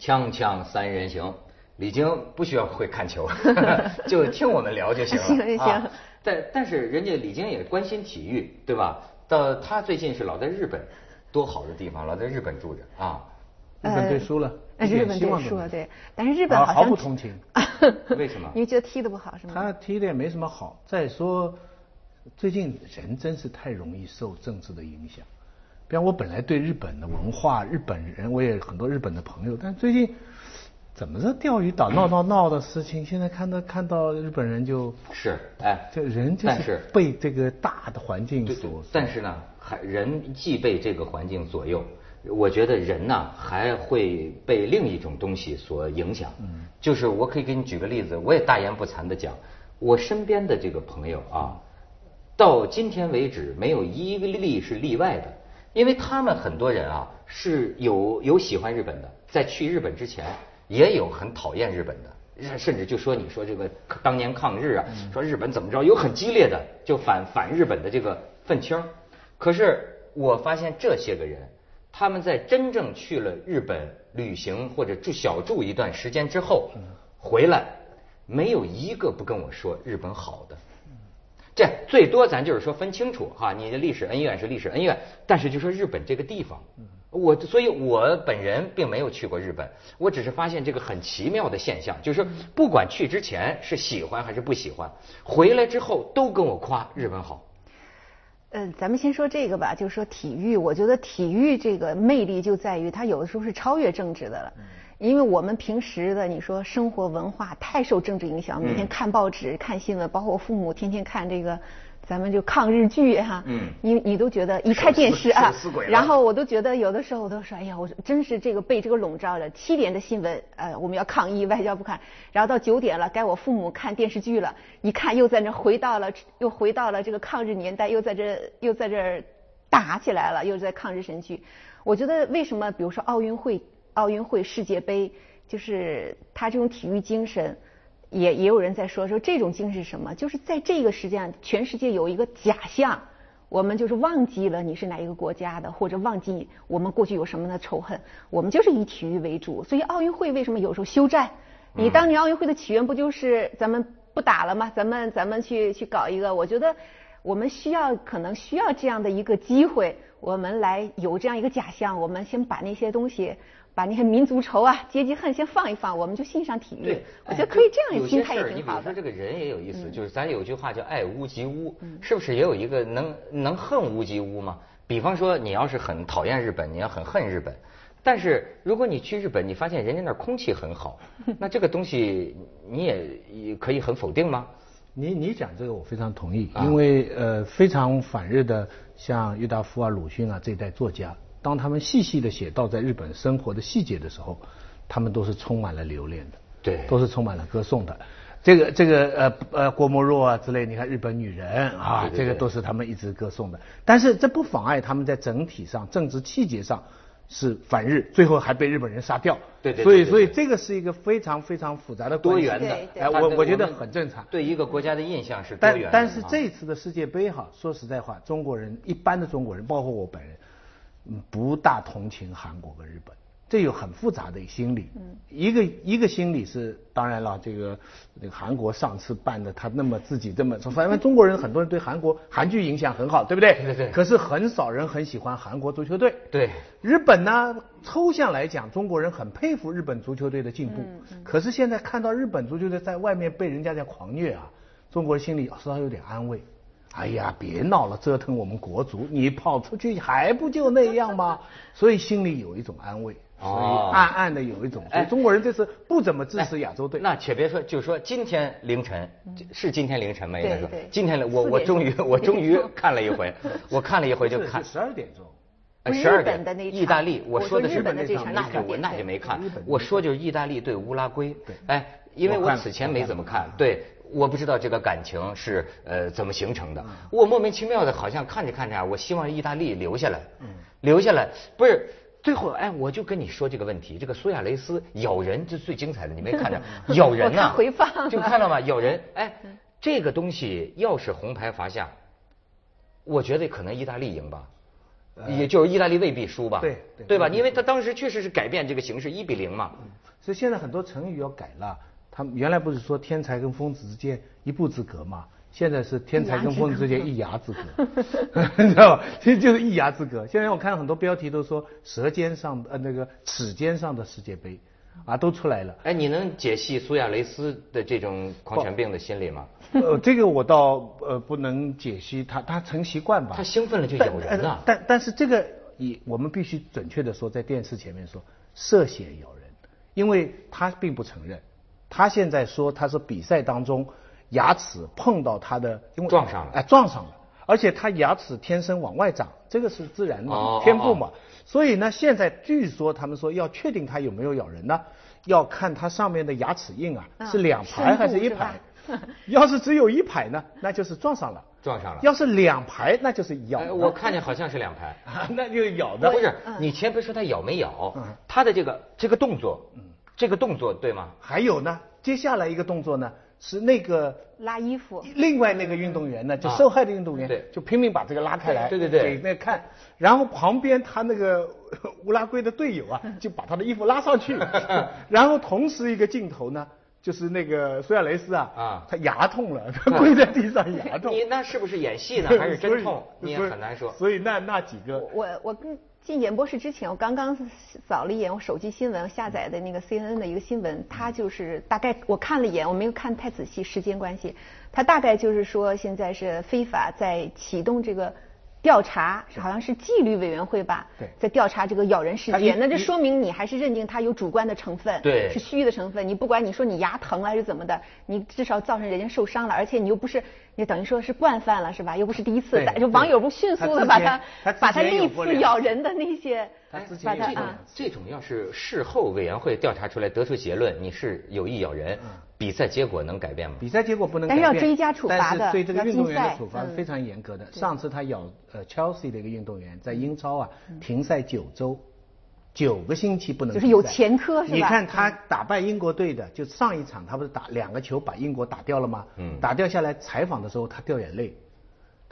锵锵三人行，李菁不需要会看球，就听我们聊就行了。行行。但但是人家李菁也关心体育，对吧？到他最近是老在日本，多好的地方，老在日本住着啊。日本队输了，日本队输了，对。但是日本好像毫不同情。为什么？因为觉得踢的不好是吗？他踢的也没什么好。再说，最近人真是太容易受政治的影响。比方我本来对日本的文化、日本人，我也很多日本的朋友，但最近怎么着钓鱼岛闹闹闹的事情，现在看到看到日本人就是哎，这人就是被这个大的环境所。但是呢，还人既被这个环境左右。我觉得人呢还会被另一种东西所影响，就是我可以给你举个例子，我也大言不惭的讲，我身边的这个朋友啊，到今天为止没有一个例是例外的，因为他们很多人啊是有有喜欢日本的，在去日本之前也有很讨厌日本的，甚至就说你说这个当年抗日啊，说日本怎么着，有很激烈的就反反日本的这个愤青，可是我发现这些个人。他们在真正去了日本旅行或者住小住一段时间之后，回来没有一个不跟我说日本好的。这最多咱就是说分清楚哈，你的历史恩怨是历史恩怨，但是就说日本这个地方，我所以我本人并没有去过日本，我只是发现这个很奇妙的现象，就是不管去之前是喜欢还是不喜欢，回来之后都跟我夸日本好。嗯，咱们先说这个吧，就是说体育，我觉得体育这个魅力就在于它有的时候是超越政治的了，因为我们平时的你说生活文化太受政治影响，每天看报纸、看新闻，包括我父母天天看这个。咱们就抗日剧哈，嗯，你你都觉得一开电视啊，然后我都觉得有的时候我都说，哎呀，我真是这个被这个笼罩了。七点的新闻，呃，我们要抗议，外交不看。然后到九点了，该我父母看电视剧了，一看又在那回到了，又回到了这个抗日年代，又在这又在这打起来了，又在抗日神剧。我觉得为什么，比如说奥运会、奥运会、世界杯，就是他这种体育精神。也也有人在说说这种精神是什么？就是在这个时间，全世界有一个假象，我们就是忘记了你是哪一个国家的，或者忘记我们过去有什么的仇恨，我们就是以体育为主。所以奥运会为什么有时候休战？你当年奥运会的起源不就是咱们不打了吗？咱们咱们去去搞一个？我觉得我们需要可能需要这样的一个机会，我们来有这样一个假象，我们先把那些东西。把那些民族仇啊、阶级恨先放一放，我们就欣赏体育。我觉得可以这样心态也挺好的。你比如说这个人也有意思，就是咱有句话叫爱屋及乌，是不是也有一个能能恨屋及乌吗？比方说你要是很讨厌日本，你要很恨日本，但是如果你去日本，你发现人家那儿空气很好，那这个东西你也可以很否定吗？你你讲这个我非常同意，因为呃非常反日的像郁达夫啊、鲁迅啊这一代作家。当他们细细的写到在日本生活的细节的时候，他们都是充满了留恋的，对，都是充满了歌颂的。这个这个呃呃郭沫若啊之类，你看日本女人啊，这个都是他们一直歌颂的。但是这不妨碍他们在整体上政治气节上是反日，最后还被日本人杀掉。对对。所以所以这个是一个非常非常复杂的多元的，哎，我我觉得很正常。对一个国家的印象是多元。但但是这次的世界杯哈，说实在话，中国人一般的中国人，包括我本人。不大同情韩国跟日本，这有很复杂的心理。嗯，一个一个心理是，当然了，这个这个韩国上次办的，他那么自己这么，反正中国人很多人对韩国韩剧影响很好，对不对？对对。可是很少人很喜欢韩国足球队。对。日本呢，抽象来讲，中国人很佩服日本足球队的进步。嗯嗯。可是现在看到日本足球队在外面被人家在狂虐啊，中国人心里稍稍有点安慰。哎呀，别闹了，折腾我们国足，你跑出去还不就那样吗？所以心里有一种安慰，所以暗暗的有一种。哎，中国人这次不怎么支持亚洲队。那且别说，就说今天凌晨是今天凌晨吗？应该说今天我我终于我终于看了一回，我看了一回就看十二点钟，十二点的那意大利，我说的是那场，那就我那就没看。我说就是意大利对乌拉圭，对哎，因为我此前没怎么看，对。我不知道这个感情是呃怎么形成的，我莫名其妙的，好像看着看着，我希望意大利留下来，留下来不是最后哎，我就跟你说这个问题，这个苏亚雷斯咬人这最精彩的，你没看着 咬人呐？回放就看到吗？咬人 哎，这个东西要是红牌罚下，我觉得可能意大利赢吧，也就是意大利未必输吧？对对对吧？因为他当时确实是改变这个形势，一比零嘛。所以现在很多成语要改了。他们原来不是说天才跟疯子之间一步之隔嘛？现在是天才跟疯子之间一牙之隔，你知道吧？其实就是一牙之隔。现在我看很多标题都说舌尖上呃那个齿尖上的世界杯啊都出来了。哎，你能解析苏亚雷斯的这种狂犬病的心理吗？呃，这个我倒呃不能解析，他他成习惯吧。他兴奋了就咬人呃啊。但但是这个也我们必须准确的说，在电视前面说涉嫌咬人，因为他并不承认，他现在说他是比赛当中牙齿碰到他的，因为撞上了哎撞上了，而且他牙齿天生往外长，这个是自然的、哦天赋嘛。所以呢，现在据说他们说要确定他有没有咬人呢，要看他上面的牙齿印啊，嗯是两排还是一排。要是只有一排呢，那就是撞上了；撞上了。要是两排，那就是咬。我看见好像是两排。那就咬的。不是，你先别说他咬没咬嗯，他的这个这个动作，这个动作对吗？还有呢，接下来一个动作呢，是那个拉衣服，另外那个运动员呢，就啊受害的运动员，对就拼命把这个拉开来，对对对给那看，然后旁边他那个 乌拉圭的队友啊，就把他的衣服拉上去，然后同时一个镜头呢。就是那个苏亚雷斯啊，啊他牙痛了，他跪在地上牙痛。你那是不是演戏呢，还是真痛？你也很难说。所以那那几个，我我跟进演播室之前，我刚刚扫了一眼我手机新闻下载的那个 CNN 的一个新闻，它就是大概我看了一眼，我没有看太仔细，时间关系，它大概就是说现在是非法在启动这个。调查好像是纪律委员会吧，在调查这个咬人事件，那这说明你还是认定他有主观的成分，对。是虚的成分。你不管你说你牙疼了还是怎么的，你至少造成人家受伤了，而且你又不是，你等于说是惯犯了是吧？又不是第一次对，就网友不迅速的把它他把它他历次。咬人的那些，他之把它前这种啊，这种要是事后委员会调查出来得出结论，你是有意咬人，嗯比赛结果能改变吗？比赛结果不能改变，但是要追加处罚的但是对这个运动员的处罚是非常严格的。上次他咬呃 Chelsea 的一个运动员，在英超啊嗯停赛九周，九个星期不能。就是有前科是吧你看他打败英国队的，就上一场他不是打两个球把英国打掉了吗？嗯打掉下来采访的时候他掉眼泪，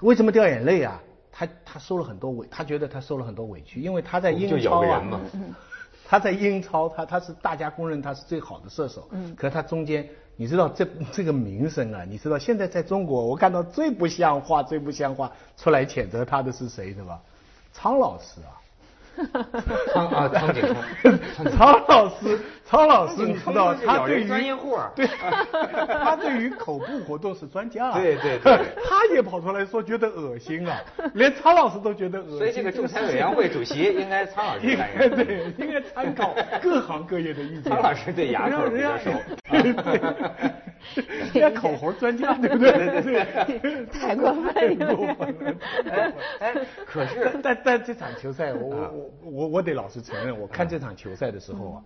为什么掉眼泪啊？他他受了很多委，他觉得他受了很多委屈，因为他在英超啊个人嘛。他在英超，他他是大家公认他是最好的射手，嗯，可他中间，你知道这这个名声啊，你知道现在在中国，我看到最不像话、最不像话出来谴责他的是谁，是吧？苍老师啊，苍啊苍井空，苍老师，苍老师，你知道他对于专业户儿对，他对于口部活动是专家啊，对对对 他也跑出来说觉得恶心啊，连苍老师都觉得恶心，所以这个仲裁委员会主席应该苍老师应。该对，应该参考各行各业的意见。苍老师对牙口比较 对，人家口红专家，对不对？对 太过分了太过分了哎哎，可是但但但这场球赛，我啊我我我我得老实承认，我看这场球赛的时候啊，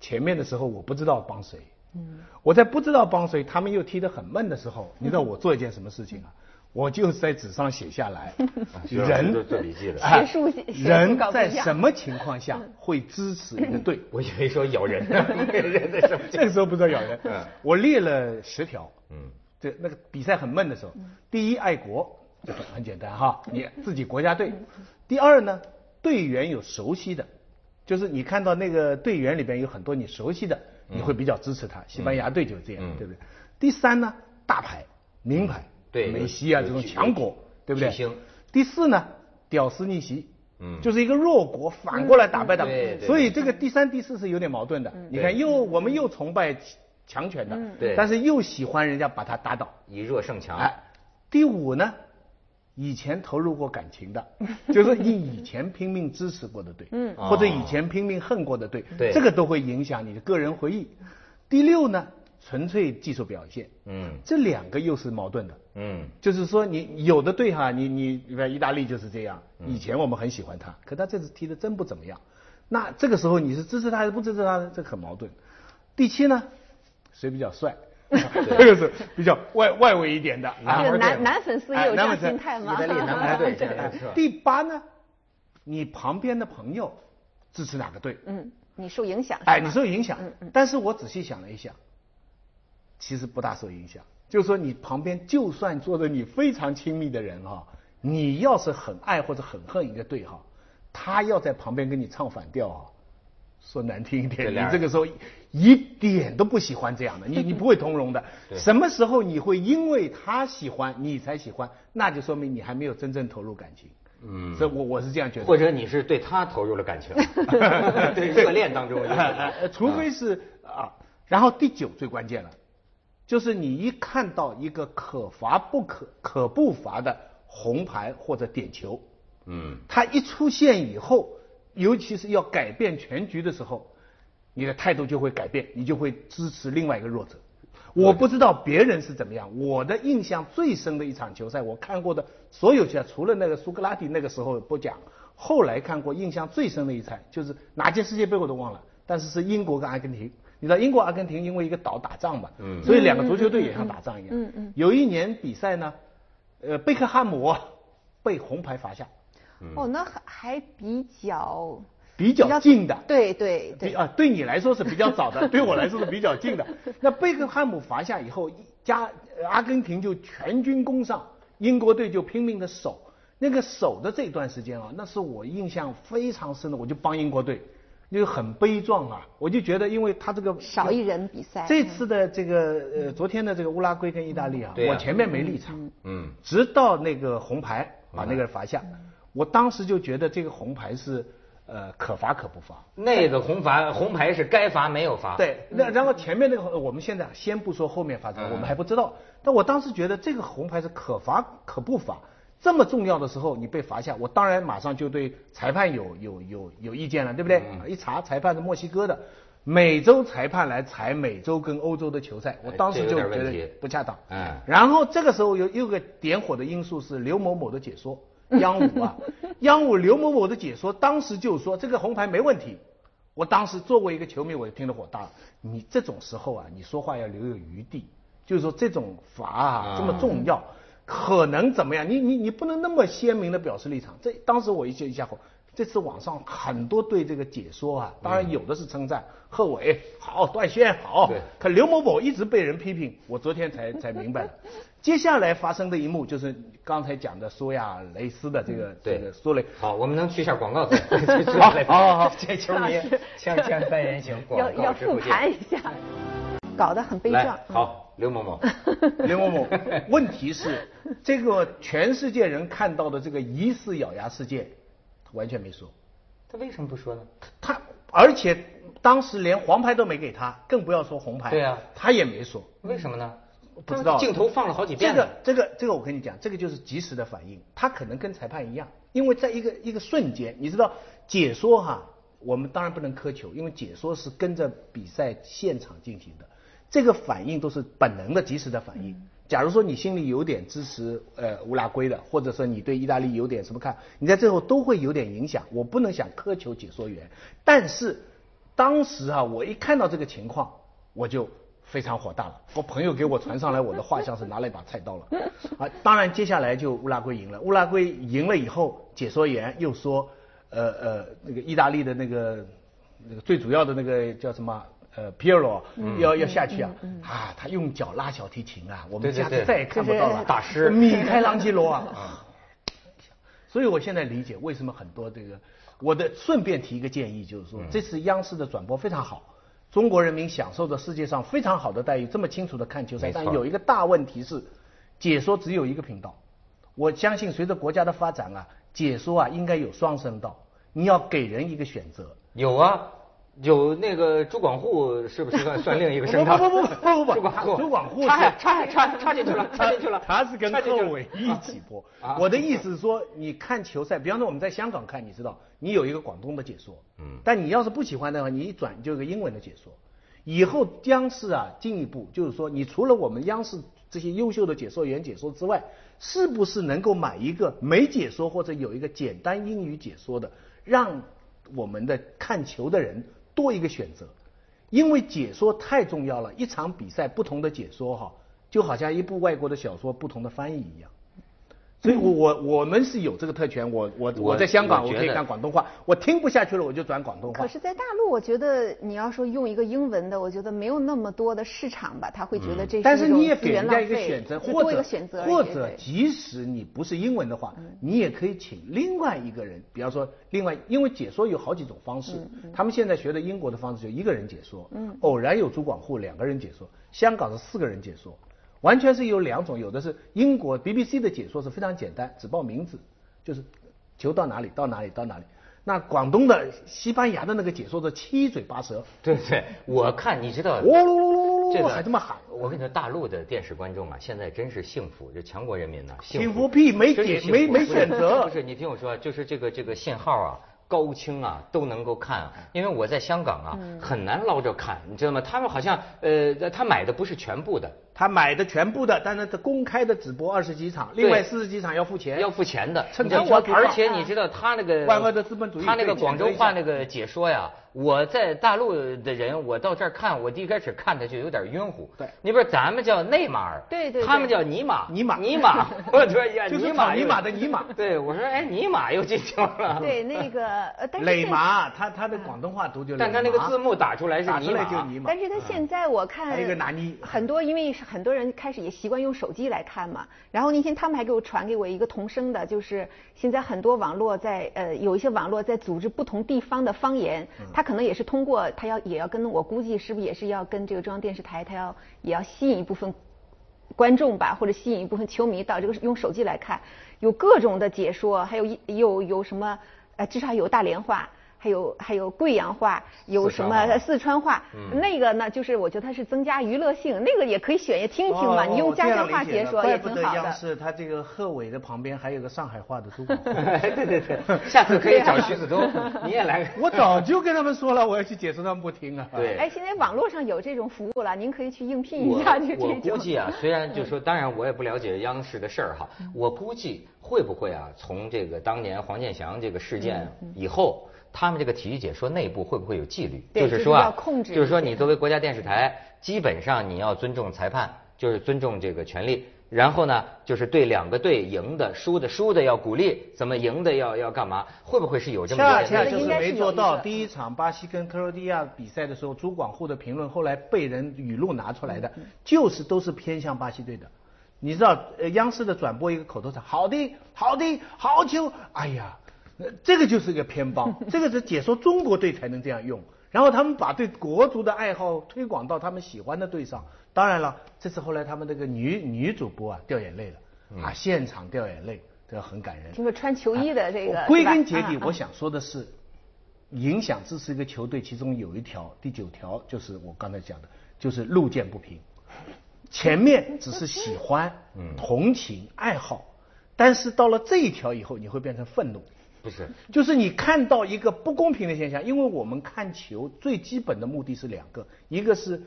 前面的时候我不知道帮谁。嗯，我在不知道帮谁，他们又踢得很闷的时候，你知道我做一件什么事情啊？我就在纸上写下来，人都做笔记的。哎学术写人在什么情况下会支持一个队？我以为说咬人呢，人在什么这个时候不知道咬人。嗯。我列了十条。嗯，这那个比赛很闷的时候，第一爱国，这个很简单哈，你自己国家队。第二呢，队员有熟悉的，就是你看到那个队员里边有很多你熟悉的，你会比较支持他。西班牙队就是这样嗯，对不对？第三呢，大牌、名牌，对梅西啊这种强国，对不对？第四呢，屌丝逆袭。嗯就是一个弱国反过来打败他对所以这个第三、第四是有点矛盾的。你看，又我们又崇拜强权的，对但是又喜欢人家把他打倒。以弱胜强。哎，第五呢，以前投入过感情的，就是你以前拼命支持过的队，嗯或者以前拼命恨过的队，对这个都会影响你的个人回忆。第六呢，纯粹技术表现，嗯这两个又是矛盾的。嗯就是说你有的队哈，你你比如意大利就是这样，以前我们很喜欢他，可他这次踢的真不怎么样。那这个时候你是支持他还是不支持他呢？这个很矛盾。第七呢，谁比较帅？这个是比较外外围一点的。男孩队男男粉丝也有这样心态吗？意大利男排队 第八呢，你旁边的朋友支持哪个队？嗯，你受影响？哎，你受影响嗯嗯。但是我仔细想了一下，其实不大受影响。就是说，你旁边就算坐着你非常亲密的人哈，你要是很爱或者很恨一个对哈，他要在旁边跟你唱反调啊，说难听一点，你这个时候一点都不喜欢这样的，你你不会通融的。什么时候你会因为他喜欢你才喜欢，那就说明你还没有真正投入感情。嗯所以我我是这样觉得。或者你是对他投入了感情，对 热恋当中除非是啊，然后第九最关键了，就是你一看到一个可罚不可可不罚的红牌或者点球，嗯，它一出现以后，尤其是要改变全局的时候，你的态度就会改变，你就会支持另外一个弱者。我不知道别人是怎么样，我的印象最深的一场球赛，我看过的所有球赛，除了那个苏格拉底那个时候不讲，后来看过印象最深的一场，就是哪届世界杯我都忘了，但是是英国跟阿根廷。你知道英国阿根廷因为一个岛打仗嘛，嗯所以两个足球队也像打仗一样。嗯嗯有一年比赛呢，呃，贝克汉姆被红牌罚下，哦，那还还比较比较近的，对对对，啊，对你来说是比较早的，对我来说是比较近的。那贝克汉姆罚下以后，加呃阿根廷就全军攻上，英国队就拼命的守。那个守的这段时间啊，那是我印象非常深的，我就帮英国队，就很悲壮啊。我就觉得，因为他这个少一人比赛。这次的这个呃，昨天的这个乌拉圭跟意大利啊，我前面没立场，嗯，直到那个红牌把那个人罚下，我当时就觉得这个红牌是呃可罚可不罚。那个红罚红牌是该罚没有罚，，对，那然后前面那个我们现在先不说后面发展，嗯。我们还不知道。但我当时觉得这个红牌是可罚可不罚，这么重要的时候你被罚下，我当然马上就对裁判有有有有意见了，对不对？嗯一查裁判是墨西哥的，美洲裁判来裁美洲跟欧洲的球赛，我当时就觉得不恰当。嗯然后这个时候有有个点火的因素是刘某某的解说，央五啊，央五刘某某的解说当时就说这个红牌没问题。我当时作为一个球迷，我就听得火大了。你这种时候啊，你说话要留有余地，就是说这种罚啊啊这么重要，可能怎么样？你你你不能那么鲜明的表示立场。这当时我一下一下火。这次网上很多对这个解说啊，当然有的是称赞，贺炜好，段暄好对，可刘某某一直被人批评，我昨天才才明白了。接下来发生的一幕就是刚才讲的苏亚雷斯的这个这个苏雷，好，我们能去一下广告再 好来好好好这球迷锵锵三人行，广要要复盘一下，搞得很悲来壮。嗯好，刘某某，刘某某，问题是这个全世界人看到的这个疑似咬牙事件，他完全没说。他为什么不说呢？他而且当时连黄牌都没给他，更不要说红牌。对啊他也没说。为什么呢？不知道镜头放了好几遍这个这个这个，我跟你讲，这个就是及时的反应。他可能跟裁判一样，因为在一个一个瞬间，你知道解说哈，我们当然不能苛求，因为解说是跟着比赛现场进行的，这个反应都是本能的、及时的反应。假如说你心里有点支持呃乌拉圭的，或者说你对意大利有点什么看，你在最后都会有点影响。我不能想苛求解说员，但是当时啊，我一看到这个情况，我就非常火大了。我朋友给我传上来我的画像是拿了一把菜刀了啊！当然，接下来就乌拉圭赢了。乌拉圭赢了以后，解说员又说，呃呃，那个意大利的那个那个最主要的那个叫什么？呃，皮尔罗要要下去啊！啊，他用脚拉小提琴啊，我们对对对下次再也看不到了。大师米开朗基罗 啊！所以我现在理解为什么很多这个，我的顺便提一个建议，就是说这次央视的转播非常好，中国人民享受着世界上非常好的待遇，这么清楚的看球赛但有一个大问题是，解说只有一个频道。我相信随着国家的发展啊，解说啊应该有双声道，你要给人一个选择。有啊，有那个朱广沪是不是算算另一个声道？不不不不不不朱广沪，朱广沪插插插插进去了，插进去了，他是跟插进去了贺炜一起播。我的意思是说，你看球赛，比方说我们在香港看，你知道，你有一个广东的解说，嗯但你要是不喜欢的话，你一转就有个英文的解说。以后央视啊，进一步就是说，你除了我们央视这些优秀的解说员解说之外，是不是能够买一个没解说或者有一个简单英语解说的，让我们的看球的人多一个选择？因为解说太重要了，一场比赛不同的解说哈，就好像一部外国的小说不同的翻译一样。所以我我我们是有这个特权，我我我我在香港我可以我觉得干广东话，我听不下去了我就转广东话。可是，在大陆，我觉得你要说用一个英文的，我觉得没有那么多的市场吧，他会觉得这是但是你也给人家一个选择，或者或者即使你不是英文的话，你也可以请另外一个人，比方说另外，因为解说有好几种方式，他们现在学的英国的方式就一个人解说，偶然有主管户两个人解说，香港是四个人解说，完全是有两种，有的是英国 BBC 的解说是非常简单，只报名字，就是球到哪里到哪里到哪里。那广东的、西班牙的那个解说的七嘴八舌，对对，我看你知道，呜噜噜噜噜噜，这个还这么喊。我跟你说，大陆的电视观众啊，现在真是幸福，这强国人民呐，幸福屁没解没没选择不是，你听我说，就是这个这个信号啊。高清啊都能够看啊，因为我在香港啊很难捞着看，你知道吗？他们好像呃，他买的不是全部的，他买的全部的，但是他公开的只播二十几场，另外四十几场要付钱。要付钱的。而且你知道他那个万恶的资本主义他那个广州话那个解说呀，我在大陆的人，我到这儿看，我第一开始看的就有点晕乎。对。你不是咱们叫内马尔，对对对。他们叫尼玛，尼玛。尼玛，我说呀，就是尼玛的尼玛。对，我说哎，尼玛又进球了。对那个呃，但是磊现马，他他的广东话读就磊马，但他那个字幕打出来是尼玛。就尼玛。但是他现在我看还有一个拿捏。很多，因为是很多人开始也习惯用手机来看嘛。然后那天他们还给我传给我一个同声的，就是现在很多网络在呃有一些网络在组织不同地方的方言，嗯他可能也是通过他要也要跟我估计是不是也是要跟这个中央电视台，他要也要吸引一部分观众吧，或者吸引一部分球迷到这个用手机来看，有各种的解说，还有一有有什么呃至少有大连话。还有还有贵阳话，有什么四川话四川话，那个呢，就是我觉得它是增加娱乐性，那个也可以选也听一听嘛，哦你用家乡话解说也挺好的。得央视他这个贺炜的旁边还有个上海话的主管 户。对对对，下次可以找徐子东，你也来。我早就跟他们说了，我要去解释，他们不听啊。对哎，现在网络上有这种服务了，您可以去应聘一下，就我这种。估计啊，虽然就 说，当然我也不了解央视的事儿哈，我估计会不会啊，从这个当年黄健翔这个事件以后。他们这个体育解说内部会不会有纪律？就是说啊，就是要控制就是说你作为国家电视台，基本上你要尊重裁判，就是尊重这个权利。然后呢，就是对两个队赢的、输的、输的要鼓励，怎么赢的要要干嘛？会不会是有这么恰一个？恰就是应该是没做到。第一场巴西跟克罗地亚比赛的时候，朱广沪的评论后来被人语录拿出来的，就是都是偏向巴西队的。你知道，呃，央视的转播一个口头禅，好的，好的，好球，哎呀，呃这个就是一个偏帮，这个是解说中国队才能这样用。然后他们把对国足的爱好推广到他们喜欢的队上。当然了，这次后来他们那个女女主播啊掉眼泪了，啊，现场掉眼泪，这个很感人。听说穿球衣的这个，我归根结底啊，我想说的是，影响支持一个球队，其中有一条，第九条就是我刚才讲的，就是路见不平。前面只是喜欢、同情、爱好，但是到了这一条以后，你会变成愤怒。不是，就是你看到一个不公平的现象，因为我们看球最基本的目的是两个，一个是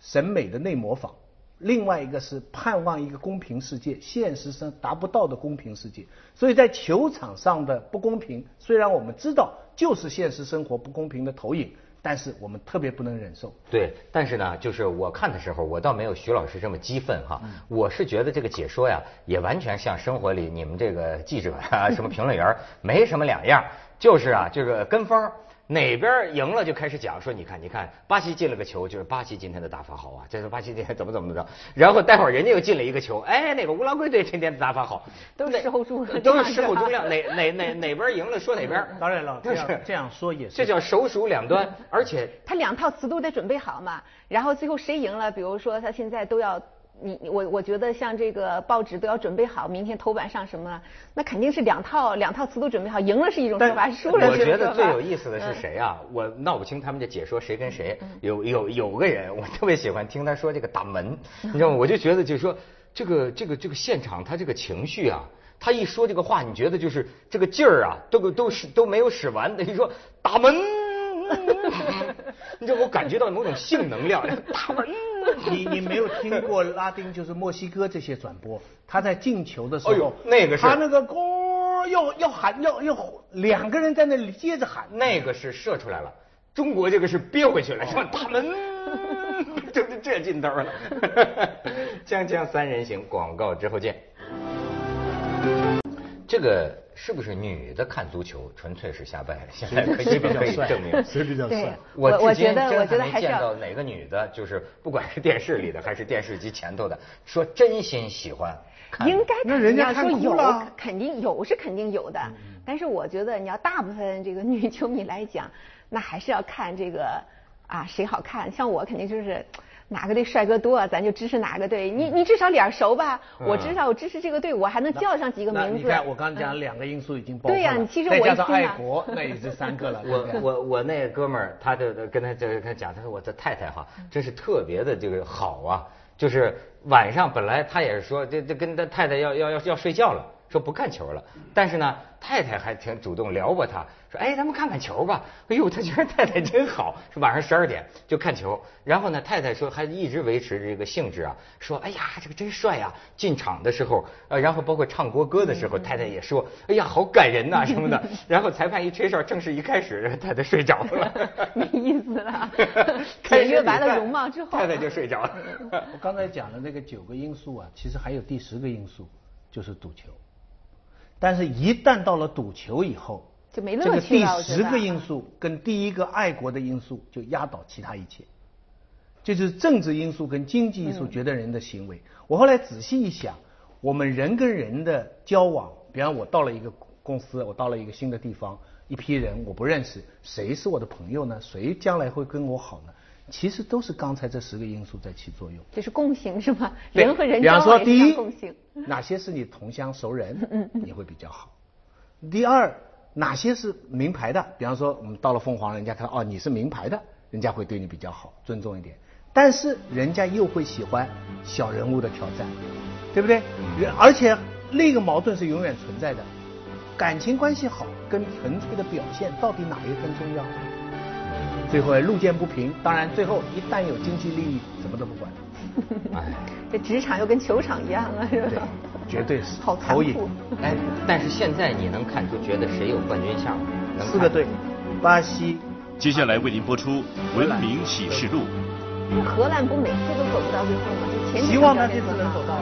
审美的内模仿，另外一个是盼望一个公平世界，现实生达不到的公平世界。所以在球场上的不公平，虽然我们知道就是现实生活不公平的投影，但是我们特别不能忍受。对，但是呢，就是我看的时候，我倒没有徐老师这么激愤哈。我是觉得这个解说呀，也完全像生活里你们这个记者啊、什么评论员儿没什么两样，就是啊，这个跟风儿。哪边赢了就开始讲说，你看，你看，巴西进了个球，就是巴西今天的打法好啊，这是巴西今天怎么怎么着。然后待会儿人家又进了一个球，哎，那个乌拉圭队今天的打法好，都是事后诸葛都亮是事后诸葛亮，哪哪哪哪边赢了说哪边。当然了，这是这样说也是，这叫首鼠两端，而且他两套词都得准备好嘛，然后最后谁赢了，比如说他现在都要。你你我我觉得像这个报纸都要准备好，明天头版上什么，那肯定是两套两套词都准备好，赢了是一种说法，输了是我觉得。最有意思的是谁啊？我闹不清他们这解说谁跟谁。有有有个人，我特别喜欢听他说这个打门，你知道吗？我就觉得就是说这个这个这个现场他这个情绪啊，他一说这个话，你觉得就是这个劲儿啊，都都是都没有使完等于说打门，你知道我感觉到某种性能量，大门。你你没有听过拉丁就是墨西哥这些转播，他在进球的时候，哎呦那个是他那个咣要要喊要要两个人在那里接着喊，那个是射出来了，中国这个是憋回去了，是吧？大门，就是这劲头了。锵锵三人行，广告之后见。这个是不是女的看足球纯粹是瞎掰？现在可以比较帅证明 谁比较帅我我觉得我觉得还是要没见到哪个女的，就是不管是电视里的还是电视机前头的，说真心喜欢。应该那人家说有肯定有是肯定有的。但是我觉得你要大部分这个女球迷来讲，那还是要看这个啊谁好看。像我肯定就是哪个队帅哥多，咱就支持哪个队。你你至少脸熟吧？我至少我支持这个队，我还能叫上几个名字。那你看我刚才讲两个因素已经包括了，对呀你其实再加上我一听啊爱国，那也是三个了。我我我那哥们儿，他就跟他就跟他讲，他说我的太太哈，真是特别的这个好啊，就是晚上本来他也是说这这跟他太太要要要要睡觉了，说不看球了，但是呢，太太还挺主动撩拨他，说哎咱们看看球吧，哎呦他觉得太太真好，说晚上十二点就看球，然后呢太太说还一直维持这个兴致啊，说哎呀这个真帅呀，进场的时候呃然后包括唱国歌的时候，太太也说哎呀好感人呐、什么的，然后裁判一吹哨，正式一开始，太太睡着了，没意思了。开始检阅完了容貌之后。太太就睡着了。我刚才讲的那个九个因素啊，其实还有第十个因素，就是赌球。但是，一旦到了赌球以后，就没这个第十个因素跟第一个爱国的因素就压倒其他一切，这就是政治因素跟经济因素决定人的行为。我后来仔细一想，我们人跟人的交往，比方我到了一个公司，我到了一个新的地方，一批人我不认识，谁是我的朋友呢？谁将来会跟我好呢？其实都是刚才这十个因素在起作用。就是共性是吗？人和人比方说，第一共性。，哪些是你同乡熟人，嗯你会比较好。第二，哪些是名牌的？比方说，我们到了凤凰，人家看哦你是名牌的，人家会对你比较好，尊重一点。但是人家又会喜欢小人物的挑战，对不对？而且那个矛盾是永远存在的。感情关系好跟纯粹的表现，到底哪一个更重要？最后路见不平，当然最后一旦有经济利益，什么都不管。哎，这职场又跟球场一样啊，是对吧？，绝对是好残投影酷。哎，但是现在你能看出觉得谁有冠军相吗？四个队，巴西、接下来为您播出《文明启示录》。那荷兰不每次都走不到最后吗？就前几希望他这次能走到。